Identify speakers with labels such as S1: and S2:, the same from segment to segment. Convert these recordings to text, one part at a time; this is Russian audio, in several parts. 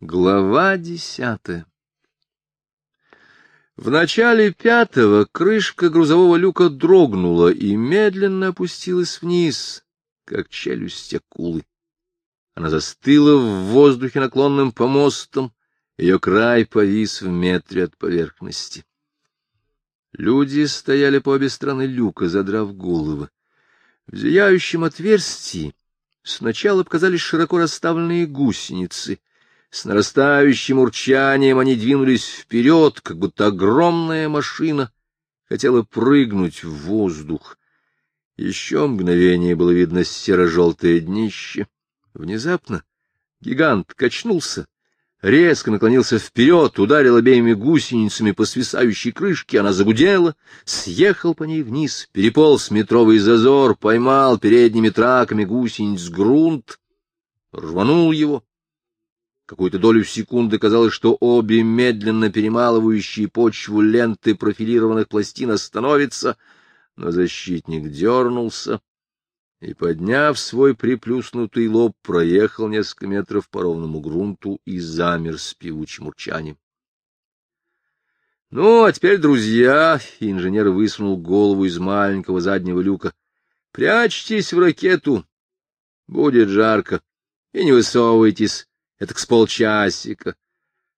S1: Глава десятая В начале пятого крышка грузового люка дрогнула и медленно опустилась вниз, как челюсть акулы. Она застыла в воздухе наклонным помостом, ее край повис в метре от поверхности. Люди стояли по обе стороны люка, задрав головы. В зияющем отверстии сначала показались широко расставленные гусеницы — с нарастающим урчанием они двинулись вперед, как будто огромная машина хотела прыгнуть в воздух. Еще мгновение было видно серо-желтое днище. Внезапно гигант качнулся, резко наклонился вперед, ударил обеими гусеницами по свисающей крышке, она загудела, съехал по ней вниз, переполз метровый зазор, поймал передними траками гусениц грунт, рванул его, Какую-то долю секунды казалось, что обе медленно перемалывающие почву ленты профилированных пластин остановятся, но защитник дернулся и, подняв свой приплюснутый лоб, проехал несколько метров по ровному грунту и замер с певучим урчанием. — Ну, а теперь, друзья, — инженер высунул голову из маленького заднего люка, — прячьтесь в ракету, будет жарко, и не высовывайтесь это с полчасика.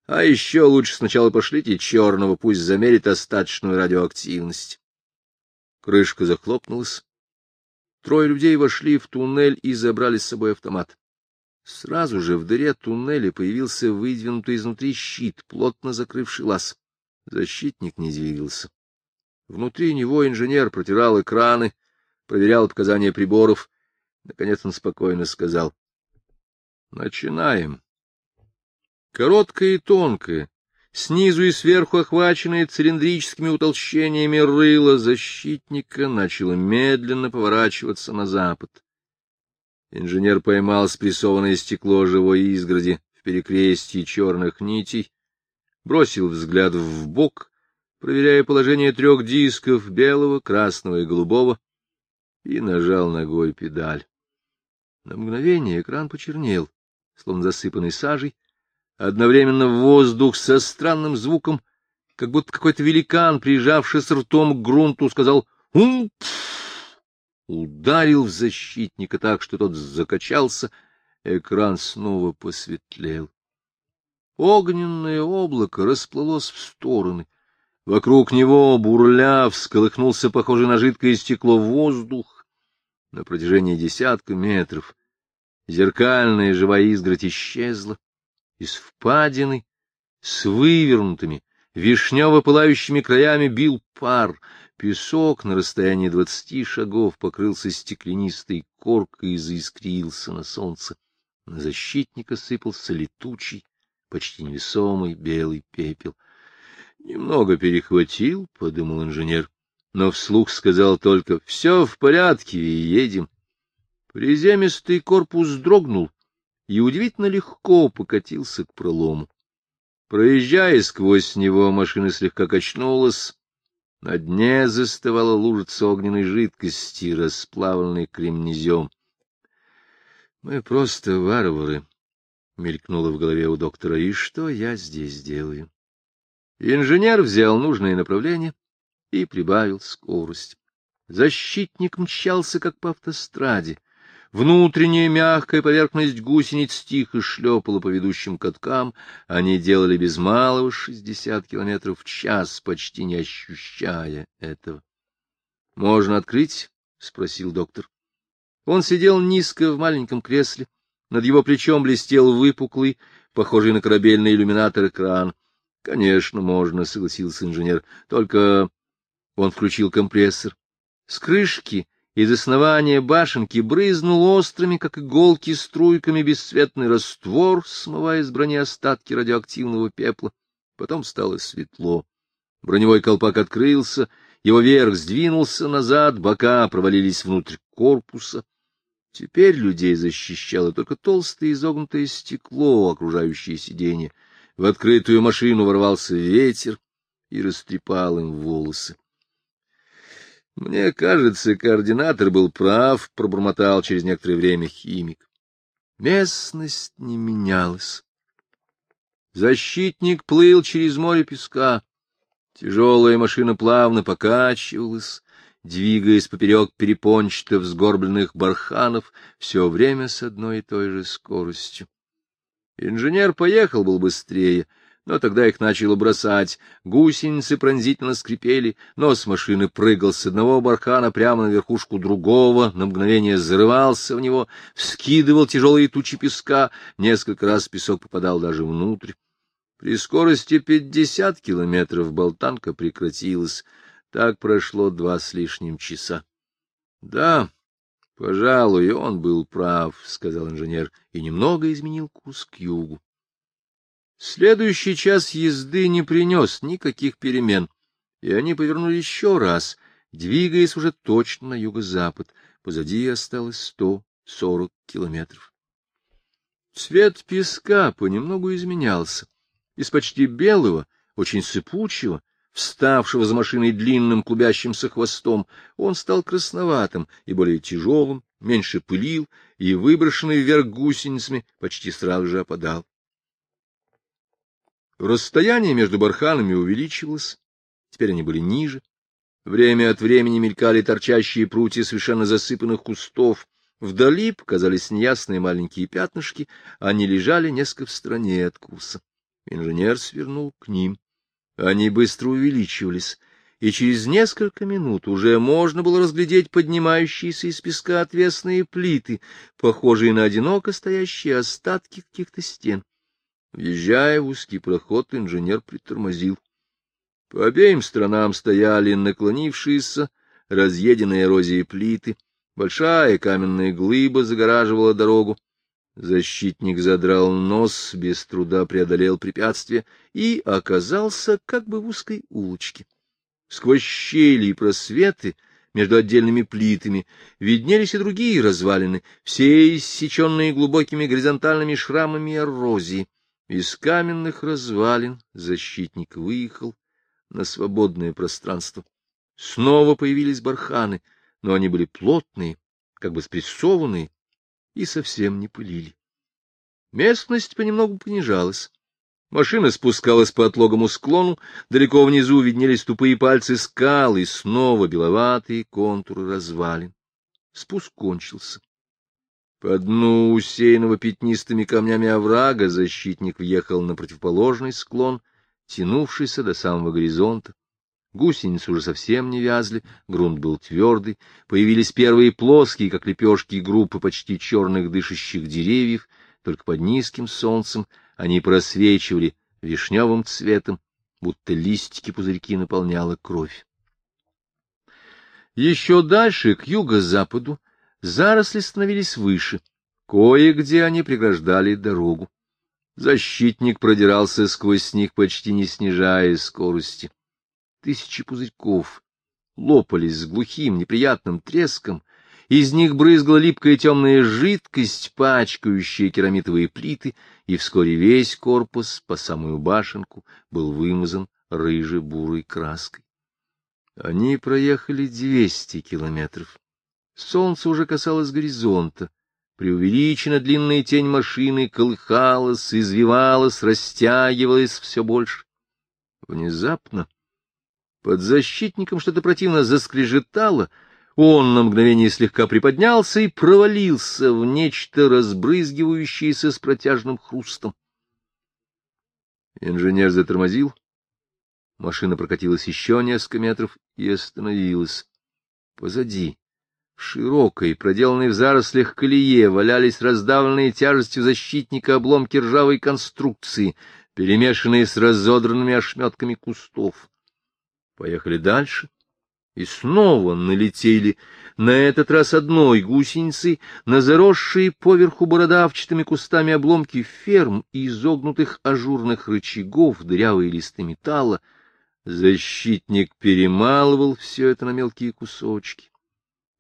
S1: А еще лучше сначала пошлите черного, пусть замерит остаточную радиоактивность. Крышка захлопнулась. Трое людей вошли в туннель и забрали с собой автомат. Сразу же в дыре туннеля появился выдвинутый изнутри щит, плотно закрывший лаз. Защитник не двигался. Внутри него инженер протирал экраны, проверял показания приборов. Наконец он спокойно сказал. — Начинаем. Короткое и тонкое, снизу и сверху охваченное цилиндрическими утолщениями рыло защитника начало медленно поворачиваться на запад. Инженер поймал спрессованное стекло живой изгороди в перекрестии черных нитей, бросил взгляд в бок, проверяя положение трех дисков белого, красного и голубого, и нажал ногой педаль. На мгновение экран почернел, словно засыпанный сажей, Одновременно воздух со странным звуком, как будто какой-то великан, прижавшись ртом к грунту, сказал «Умп!» Ударил в защитника так, что тот закачался, экран снова посветлел. Огненное облако расплылось в стороны. Вокруг него, бурля, всколыхнулся похожий на жидкое стекло воздух. На протяжении десятка метров зеркальная живая изгородь исчезла из впадины с вывернутыми, вишнево-пылающими краями бил пар, песок на расстоянии двадцати шагов покрылся стеклянистой коркой и заискрился на солнце. На защитника сыпался летучий, почти невесомый белый пепел. — Немного перехватил, — подумал инженер, но вслух сказал только — все в порядке и едем. Приземистый корпус дрогнул, и удивительно легко покатился к пролому. Проезжая сквозь него, машина слегка качнулась, на дне застывала лужица огненной жидкости, расплавленной кремнезем. — Мы просто варвары, — мелькнуло в голове у доктора, — и что я здесь делаю? Инженер взял нужное направление и прибавил скорость. Защитник мчался, как по автостраде, — Внутренняя мягкая поверхность гусениц тихо шлепала по ведущим каткам. Они делали без малого шестьдесят километров в час, почти не ощущая этого. — Можно открыть? — спросил доктор. Он сидел низко в маленьком кресле. Над его плечом блестел выпуклый, похожий на корабельный иллюминатор экран. — Конечно, можно, — согласился инженер. — Только он включил компрессор. С крышки из основания башенки брызнул острыми, как иголки, струйками бесцветный раствор, смывая с брони остатки радиоактивного пепла. Потом стало светло. Броневой колпак открылся, его верх сдвинулся назад, бока провалились внутрь корпуса. Теперь людей защищало только толстое изогнутое стекло, окружающее сиденье. В открытую машину ворвался ветер и растрепал им волосы. Мне кажется, координатор был прав, пробормотал через некоторое время химик. Местность не менялась. Защитник плыл через море песка. Тяжелая машина плавно покачивалась, двигаясь поперек перепончатых сгорбленных барханов, все время с одной и той же скоростью. Инженер поехал был быстрее, но тогда их начало бросать. Гусеницы пронзительно скрипели, нос машины прыгал с одного бархана прямо на верхушку другого, на мгновение взрывался в него, вскидывал тяжелые тучи песка, несколько раз песок попадал даже внутрь. При скорости пятьдесят километров болтанка прекратилась. Так прошло два с лишним часа. — Да, пожалуй, он был прав, — сказал инженер, и немного изменил курс к югу. Следующий час езды не принес никаких перемен, и они повернули еще раз, двигаясь уже точно на юго-запад. Позади осталось сто сорок километров. Цвет песка понемногу изменялся. Из почти белого, очень сыпучего, вставшего за машиной длинным клубящимся хвостом, он стал красноватым и более тяжелым, меньше пылил, и выброшенный вверх гусеницами почти сразу же опадал. Расстояние между барханами увеличивалось, теперь они были ниже. Время от времени мелькали торчащие прутья совершенно засыпанных кустов. Вдали показались неясные маленькие пятнышки, они лежали несколько в стороне от курса. Инженер свернул к ним. Они быстро увеличивались, и через несколько минут уже можно было разглядеть поднимающиеся из песка отвесные плиты, похожие на одиноко стоящие остатки каких-то стен. Въезжая в узкий проход, инженер притормозил. По обеим сторонам стояли наклонившиеся, разъеденные эрозией плиты. Большая каменная глыба загораживала дорогу. Защитник задрал нос, без труда преодолел препятствие и оказался как бы в узкой улочке. Сквозь щели и просветы между отдельными плитами виднелись и другие развалины, все иссеченные глубокими горизонтальными шрамами эрозии. Из каменных развалин защитник выехал на свободное пространство. Снова появились барханы, но они были плотные, как бы спрессованные, и совсем не пылили. Местность понемногу понижалась. Машина спускалась по отлогому склону, далеко внизу виднелись тупые пальцы скал и снова беловатые контуры развалин. Спуск кончился. По дну усеянного пятнистыми камнями оврага защитник въехал на противоположный склон, тянувшийся до самого горизонта. Гусеницы уже совсем не вязли, грунт был твердый, появились первые плоские, как лепешки, группы почти черных дышащих деревьев, только под низким солнцем они просвечивали вишневым цветом, будто листики-пузырьки наполняла кровь. Еще дальше, к юго-западу, заросли становились выше, кое-где они преграждали дорогу. Защитник продирался сквозь них, почти не снижая скорости. Тысячи пузырьков лопались с глухим неприятным треском, из них брызгала липкая темная жидкость, пачкающая керамитовые плиты, и вскоре весь корпус по самую башенку был вымазан рыже-бурой краской. Они проехали двести километров. Солнце уже касалось горизонта. Преувеличенно длинная тень машины колыхалась, извивалась, растягивалась все больше. Внезапно под защитником что-то противно заскрежетало, он на мгновение слегка приподнялся и провалился в нечто разбрызгивающееся с протяжным хрустом. Инженер затормозил. Машина прокатилась еще несколько метров и остановилась. Позади широкой, проделанной в зарослях колее, валялись раздавленные тяжестью защитника обломки ржавой конструкции, перемешанные с разодранными ошметками кустов. Поехали дальше и снова налетели, на этот раз одной гусеницы, на заросшие поверху бородавчатыми кустами обломки ферм и изогнутых ажурных рычагов, дырявые листы металла. Защитник перемалывал все это на мелкие кусочки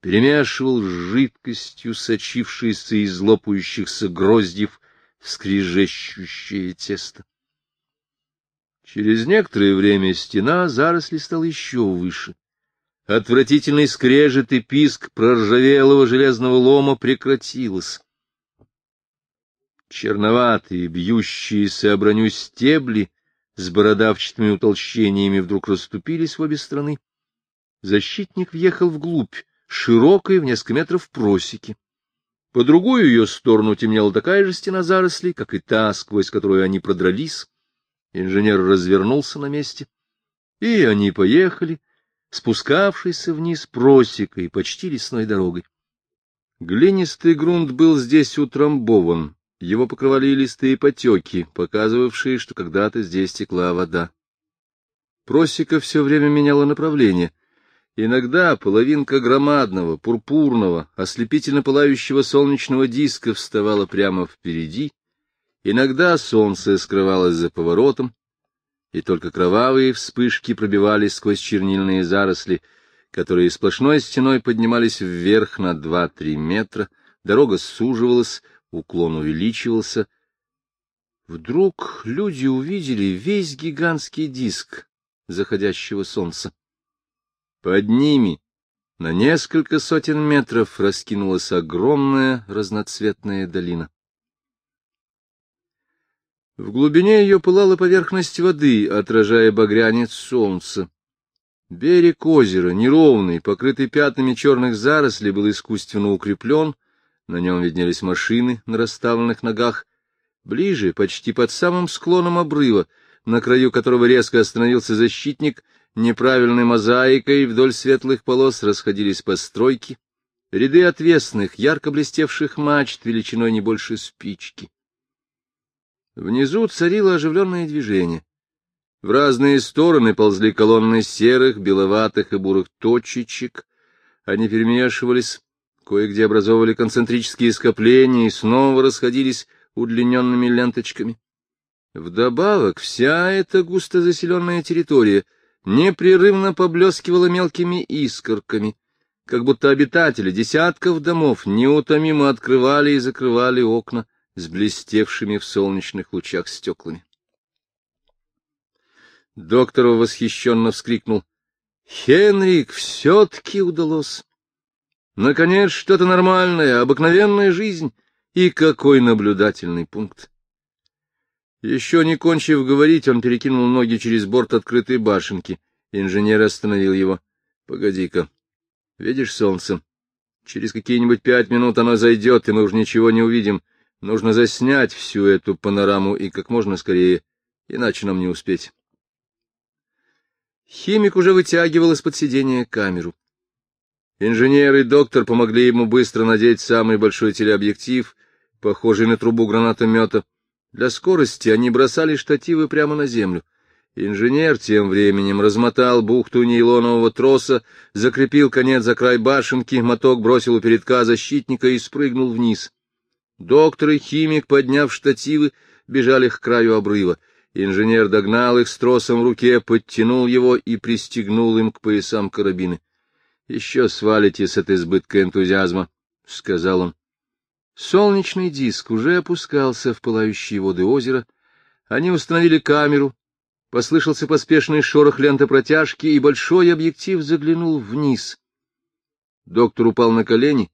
S1: перемешивал с жидкостью, сочившейся из лопающихся гроздьев, скрежещущее тесто. Через некоторое время стена заросли стала еще выше. Отвратительный скрежет и писк проржавелого железного лома прекратилось. Черноватые, бьющиеся о броню стебли с бородавчатыми утолщениями вдруг расступились в обе стороны. Защитник въехал вглубь, широкой в несколько метров просеки. По другую ее сторону темнела такая же стена зарослей, как и та, сквозь которую они продрались. Инженер развернулся на месте, и они поехали, спускавшийся вниз просекой, почти лесной дорогой. Глинистый грунт был здесь утрамбован, его покрывали листые потеки, показывавшие, что когда-то здесь текла вода. Просека все время меняла направление. Иногда половинка громадного, пурпурного, ослепительно пылающего солнечного диска вставала прямо впереди, иногда солнце скрывалось за поворотом, и только кровавые вспышки пробивались сквозь чернильные заросли, которые сплошной стеной поднимались вверх на два-три метра, дорога суживалась, уклон увеличивался. Вдруг люди увидели весь гигантский диск заходящего солнца. Под ними на несколько сотен метров раскинулась огромная разноцветная долина. В глубине ее пылала поверхность воды, отражая багрянец солнца. Берег озера, неровный, покрытый пятнами черных зарослей, был искусственно укреплен, на нем виднелись машины на расставленных ногах. Ближе, почти под самым склоном обрыва, на краю которого резко остановился защитник, неправильной мозаикой вдоль светлых полос расходились постройки, ряды отвесных, ярко блестевших мачт величиной не больше спички. Внизу царило оживленное движение. В разные стороны ползли колонны серых, беловатых и бурых точечек. Они перемешивались, кое-где образовывали концентрические скопления и снова расходились удлиненными ленточками. Вдобавок, вся эта густо заселенная территория непрерывно поблескивала мелкими искорками, как будто обитатели десятков домов неутомимо открывали и закрывали окна с блестевшими в солнечных лучах стеклами. Доктор восхищенно вскрикнул. — Хенрик, все-таки удалось! Наконец, что-то нормальное, обыкновенная жизнь. И какой наблюдательный пункт! Еще не кончив говорить, он перекинул ноги через борт открытой башенки. Инженер остановил его. — Погоди-ка. Видишь солнце? Через какие-нибудь пять минут оно зайдет, и мы уж ничего не увидим. Нужно заснять всю эту панораму и как можно скорее, иначе нам не успеть. Химик уже вытягивал из-под сидения камеру. Инженер и доктор помогли ему быстро надеть самый большой телеобъектив, похожий на трубу гранатомета. Для скорости они бросали штативы прямо на землю. Инженер тем временем размотал бухту нейлонового троса, закрепил конец за край башенки, моток бросил у передка защитника и спрыгнул вниз. Доктор и химик, подняв штативы, бежали к краю обрыва. Инженер догнал их с тросом в руке, подтянул его и пристегнул им к поясам карабины. — Еще свалитесь от избытка энтузиазма, — сказал он. Солнечный диск уже опускался в пылающие воды озера. Они установили камеру. Послышался поспешный шорох ленты протяжки, и большой объектив заглянул вниз. Доктор упал на колени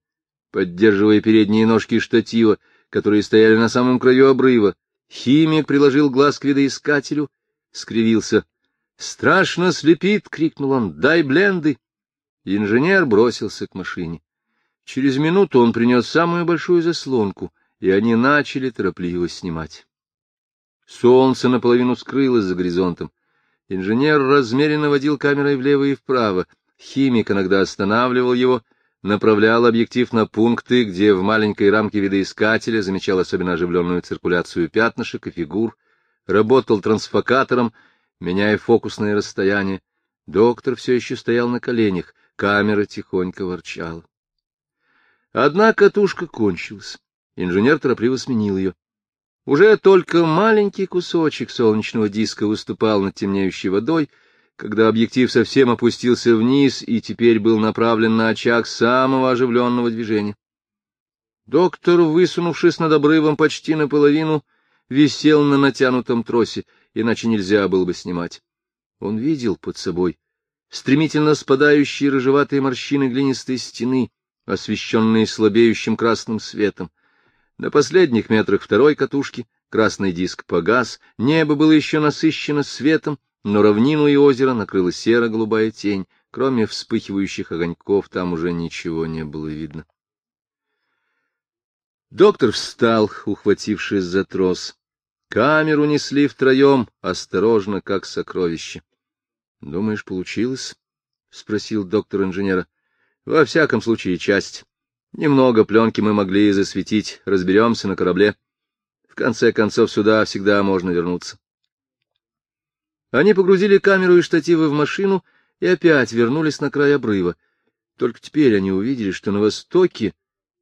S1: поддерживая передние ножки штатива, которые стояли на самом краю обрыва. Химик приложил глаз к видоискателю, скривился. — Страшно слепит! — крикнул он. — Дай бленды! Инженер бросился к машине. Через минуту он принес самую большую заслонку, и они начали торопливо снимать. Солнце наполовину скрылось за горизонтом. Инженер размеренно водил камерой влево и вправо. Химик иногда останавливал его — направлял объектив на пункты, где в маленькой рамке видоискателя замечал особенно оживленную циркуляцию пятнышек и фигур, работал трансфокатором, меняя фокусное расстояние. Доктор все еще стоял на коленях, камера тихонько ворчала. Одна катушка кончилась. Инженер торопливо сменил ее. Уже только маленький кусочек солнечного диска выступал над темнеющей водой, когда объектив совсем опустился вниз и теперь был направлен на очаг самого оживленного движения. Доктор, высунувшись над обрывом почти наполовину, висел на натянутом тросе, иначе нельзя было бы снимать. Он видел под собой стремительно спадающие рыжеватые морщины глинистой стены, освещенные слабеющим красным светом. На последних метрах второй катушки красный диск погас, небо было еще насыщено светом, но равнину и озеро накрыла серо-голубая тень, кроме вспыхивающих огоньков там уже ничего не было видно. Доктор встал, ухватившись за трос. Камеру несли втроем, осторожно, как сокровище. — Думаешь, получилось? — спросил доктор инженера. — Во всяком случае, часть. Немного пленки мы могли засветить, разберемся на корабле. В конце концов, сюда всегда можно вернуться. Они погрузили камеру и штативы в машину и опять вернулись на край обрыва. Только теперь они увидели, что на востоке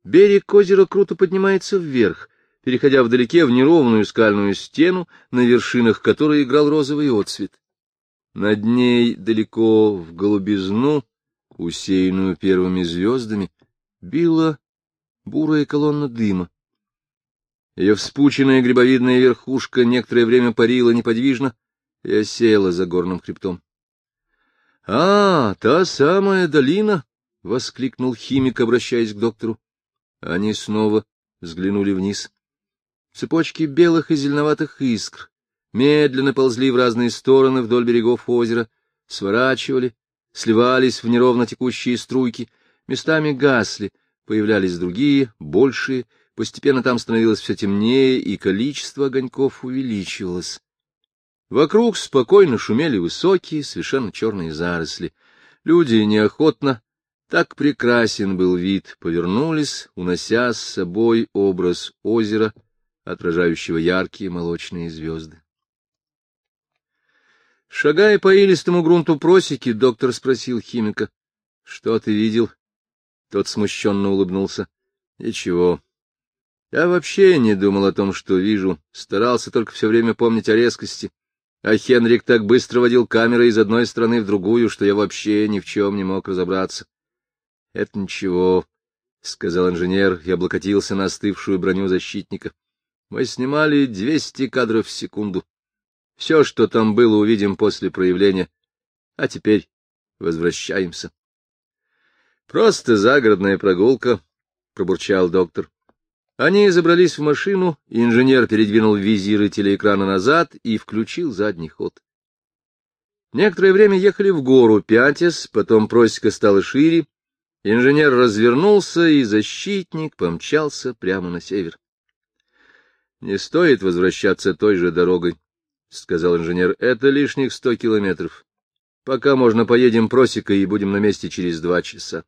S1: Берег озера круто поднимается вверх, переходя вдалеке в неровную скальную стену, на вершинах которой играл розовый отцвет. Над ней, далеко в голубизну, усеянную первыми звездами, била бурая колонна дыма. Ее вспученная грибовидная верхушка некоторое время парила неподвижно и осела за горным хребтом. — А, та самая долина! — воскликнул химик, обращаясь к доктору. Они снова взглянули вниз. Цепочки белых и зеленоватых искр медленно ползли в разные стороны вдоль берегов озера, сворачивали, сливались в неровно текущие струйки, местами гасли, появлялись другие, большие, постепенно там становилось все темнее, и количество огоньков увеличивалось. Вокруг спокойно шумели высокие, совершенно черные заросли. Люди неохотно так прекрасен был вид, повернулись, унося с собой образ озера, отражающего яркие молочные звезды. Шагая по илистому грунту просеки, доктор спросил химика, — Что ты видел? Тот смущенно улыбнулся. — Ничего. Я вообще не думал о том, что вижу, старался только все время помнить о резкости. А Хенрик так быстро водил камерой из одной стороны в другую, что я вообще ни в чем не мог разобраться. — Это ничего, — сказал инженер и облокотился на остывшую броню защитника. — Мы снимали двести кадров в секунду. Все, что там было, увидим после проявления. А теперь возвращаемся. — Просто загородная прогулка, — пробурчал доктор. Они забрались в машину, инженер передвинул визиры телеэкрана назад и включил задний ход. Некоторое время ехали в гору Пятис, потом просека стала шире, Инженер развернулся, и защитник помчался прямо на север. — Не стоит возвращаться той же дорогой, — сказал инженер. — Это лишних сто километров. Пока можно поедем просекой и будем на месте через два часа.